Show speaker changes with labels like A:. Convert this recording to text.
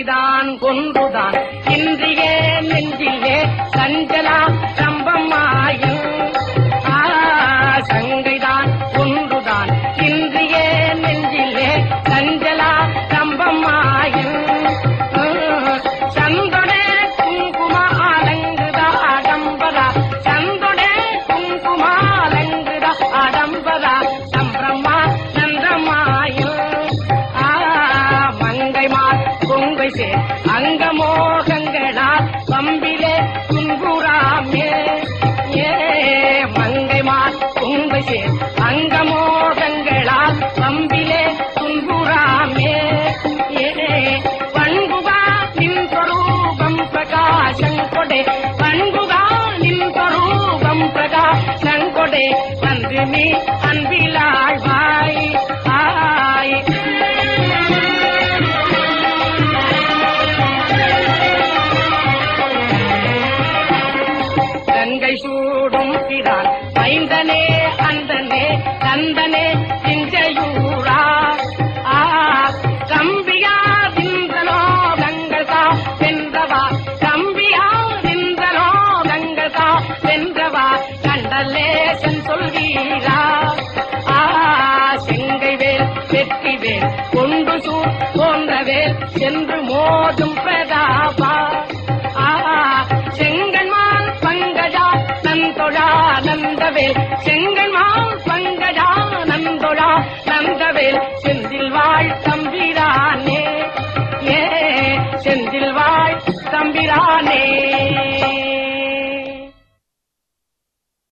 A: கொலைதான் கொன்றுதான். கங்கை சூடும் பிரான் மைந்தனே அந்தனே கந்தனே சிஞ்சையூரா. ஆ கம்பியா விந்தனோ கங்கள் சென்றவா வென்றவா. கம்பியா விந்தனோ கங்கள் கா கண்டலேசன் சொல்வீரா. ஆ செங்கை வேல் வெற்றி வேல் கொண்டு சூர் போன்றவேல் சென்று மோதும் பிரதாபா.